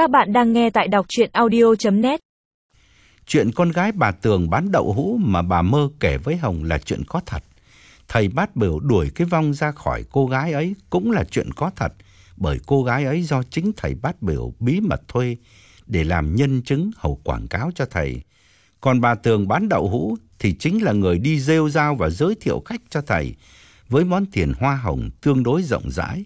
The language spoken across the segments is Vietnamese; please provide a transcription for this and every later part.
Các bạn đang nghe tại đọc chuyện audio.net Chuyện con gái bà Tường bán đậu hũ mà bà mơ kể với Hồng là chuyện có thật. Thầy bát biểu đuổi cái vong ra khỏi cô gái ấy cũng là chuyện có thật, bởi cô gái ấy do chính thầy bát biểu bí mật thuê để làm nhân chứng hầu quảng cáo cho thầy. Còn bà Tường bán đậu hũ thì chính là người đi rêu rao và giới thiệu khách cho thầy với món tiền hoa hồng tương đối rộng rãi.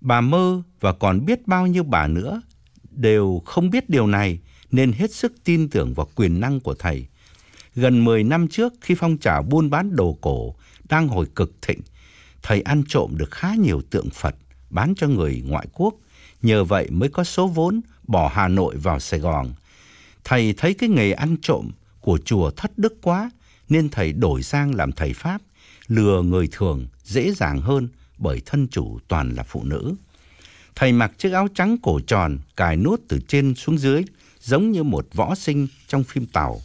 Bà mơ và còn biết bao nhiêu bà nữa đều không biết điều này nên hết sức tin tưởng vào quyền năng của thầy. Gần 10 năm trước khi phong trào buôn bán đồ cổ đang hồi cực thịnh, thầy ăn trộm được khá nhiều tượng Phật bán cho người ngoại quốc, nhờ vậy mới có số vốn bỏ Hà Nội vào Sài Gòn. Thầy thấy cái nghề ăn trộm của chùa thất đức quá nên thầy đổi sang làm thầy Pháp, lừa người thường dễ dàng hơn bởi thân chủ toàn là phụ nữ. Thầy mặc chiếc áo trắng cổ tròn, cài nút từ trên xuống dưới, giống như một võ sinh trong phim tàu.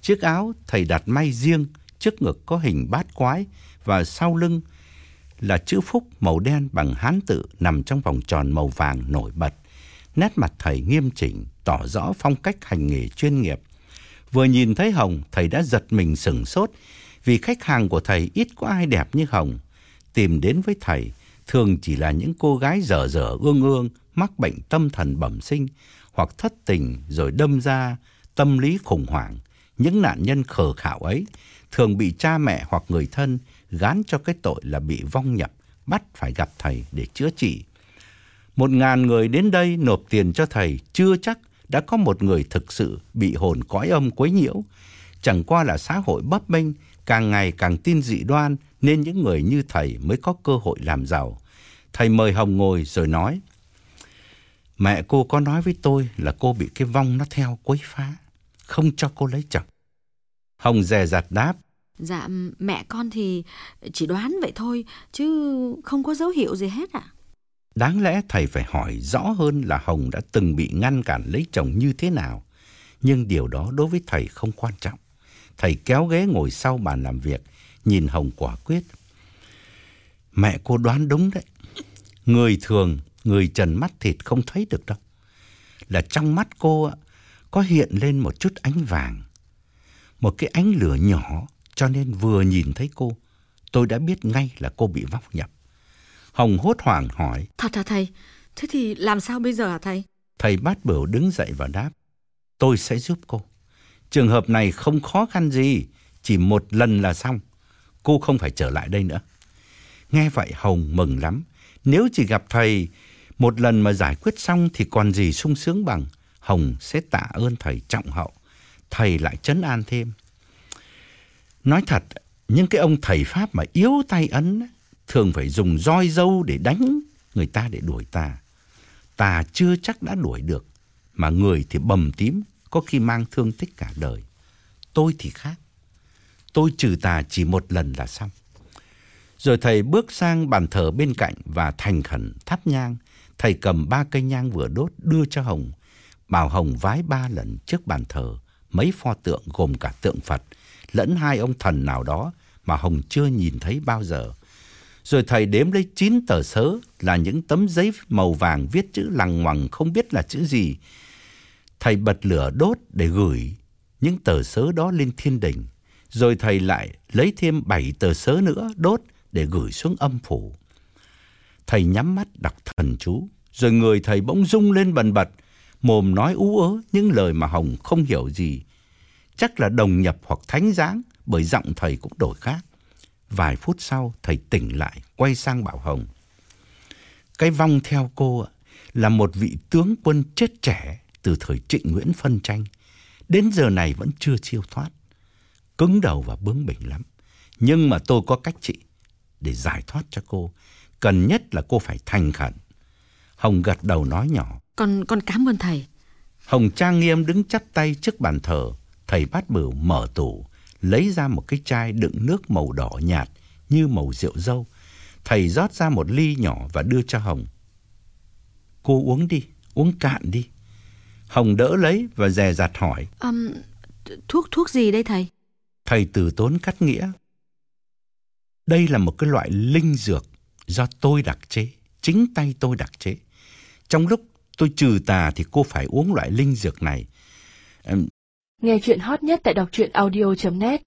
Chiếc áo thầy đặt may riêng, trước ngực có hình bát quái và sau lưng là chữ phúc màu đen bằng hán tự nằm trong vòng tròn màu vàng nổi bật. Nét mặt thầy nghiêm chỉnh, tỏ rõ phong cách hành nghề chuyên nghiệp. Vừa nhìn thấy Hồng, thầy đã giật mình sửng sốt vì khách hàng của thầy ít có ai đẹp như Hồng. Tìm đến với thầy thường chỉ là những cô gái dở dở ương ương, mắc bệnh tâm thần bẩm sinh hoặc thất tình rồi đâm ra tâm lý khủng hoảng. Những nạn nhân khờ khạo ấy thường bị cha mẹ hoặc người thân gán cho cái tội là bị vong nhập, bắt phải gặp thầy để chữa trị. Một ngàn người đến đây nộp tiền cho thầy chưa chắc đã có một người thực sự bị hồn cõi âm quấy nhiễu. Chẳng qua là xã hội bấp bênh, càng ngày càng tin dị đoan nên những người như thầy mới có cơ hội làm giàu. Thầy mời Hồng ngồi rồi nói, Mẹ cô có nói với tôi là cô bị cái vong nó theo quấy phá, không cho cô lấy chồng. Hồng dè dặt đáp, Dạ mẹ con thì chỉ đoán vậy thôi chứ không có dấu hiệu gì hết ạ. Đáng lẽ thầy phải hỏi rõ hơn là Hồng đã từng bị ngăn cản lấy chồng như thế nào. Nhưng điều đó đối với thầy không quan trọng. Thầy kéo ghế ngồi sau bàn làm việc, nhìn Hồng quả quyết. Mẹ cô đoán đúng đấy. Người thường, người trần mắt thịt không thấy được đâu. Là trong mắt cô có hiện lên một chút ánh vàng. Một cái ánh lửa nhỏ cho nên vừa nhìn thấy cô, tôi đã biết ngay là cô bị vong nhập. Hồng hốt hoảng hỏi. Thật hả thầy? Thế thì làm sao bây giờ hả thầy? Thầy bát bửu đứng dậy và đáp. Tôi sẽ giúp cô. Trường hợp này không khó khăn gì, chỉ một lần là xong. Cô không phải trở lại đây nữa. Nghe vậy Hồng mừng lắm. Nếu chỉ gặp thầy một lần mà giải quyết xong thì còn gì sung sướng bằng. Hồng sẽ tạ ơn thầy trọng hậu. Thầy lại trấn an thêm. Nói thật, những cái ông thầy Pháp mà yếu tay ấn thường phải dùng roi dâu để đánh người ta để đuổi ta. Ta chưa chắc đã đuổi được, mà người thì bầm tím, có khi mang thương tích cả đời. Tôi thì khác. Tôi trừ tà chỉ một lần là xong. Rồi thầy bước sang bàn thờ bên cạnh và thành khẩn thắp nhang. Thầy cầm ba cây nhang vừa đốt đưa cho Hồng. Bảo Hồng vái ba lần trước bàn thờ, mấy pho tượng gồm cả tượng Phật, lẫn hai ông thần nào đó mà Hồng chưa nhìn thấy bao giờ. Rồi thầy đếm lấy chín tờ sớ là những tấm giấy màu vàng viết chữ lằng ngoằng không biết là chữ gì. Thầy bật lửa đốt để gửi những tờ sớ đó lên thiên đình. Rồi thầy lại lấy thêm bảy tờ sớ nữa đốt để gửi xuống âm phủ. Thầy nhắm mắt đọc thần chú, rồi người thầy bỗng rung lên bần bật, mồm nói ú ớ những lời mà Hồng không hiểu gì. Chắc là đồng nhập hoặc thánh giáng, bởi giọng thầy cũng đổi khác. Vài phút sau, thầy tỉnh lại, quay sang bảo Hồng. Cái vong theo cô là một vị tướng quân chết trẻ từ thời trịnh Nguyễn phân tranh. Đến giờ này vẫn chưa chiêu thoát. Cứng đầu và bướng bỉnh lắm. Nhưng mà tôi có cách trị để giải thoát cho cô. Cần nhất là cô phải thành khẩn. Hồng gật đầu nói nhỏ. Con con cảm ơn thầy. Hồng trang nghiêm đứng chắp tay trước bàn thờ. Thầy bát bửu mở tủ, lấy ra một cái chai đựng nước màu đỏ nhạt như màu rượu dâu. Thầy rót ra một ly nhỏ và đưa cho Hồng. Cô uống đi, uống cạn đi. Hồng đỡ lấy và dè dặt hỏi. Um, thuốc thuốc gì đây thầy? Thầy từ tốn cắt nghĩa. Đây là một cái loại linh dược do tôi đặc chế, chính tay tôi đặc chế. Trong lúc tôi trừ tà thì cô phải uống loại linh dược này. Em, Nghe chuyện hot nhất tại đọc truyện audio.net